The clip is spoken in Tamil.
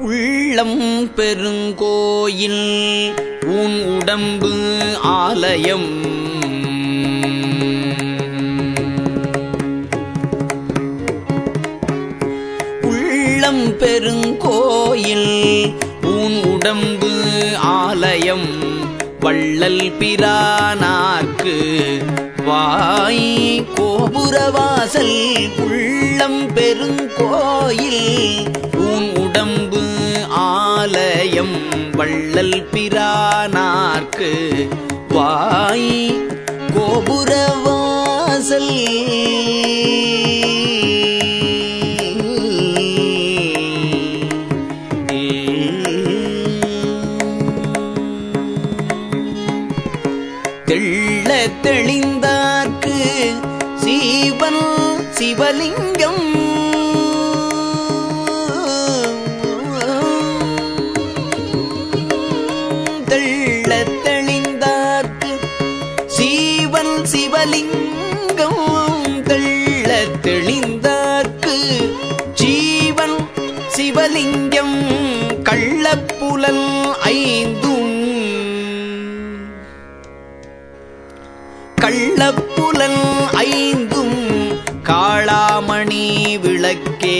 உள்ளம் பெருங்கோயில் உன் உடம்பு ஆலயம். உள்ளம் பெருங்கோயில் உன் உடம்பு ஆலயம். வள்ளல் பிரானாக்கு வாய் கோபுரவாசல். உள்ளம் பெருங்கோயில் ஆலயம் வள்ளல் பிரானார்க்கு வாய் கோபுரவாசல் தெள்ள தெளிந்தார்க்கு சீவன் சிவலிங்க சிவலிங்கம் தெள்ள தெளிந்தார்க்கு ஜீவன் சிவலிங்கம் கள்ளப்புலன் ஐந்தும். கள்ளப்புலன் ஐந்தும் காளாமணி விளக்கே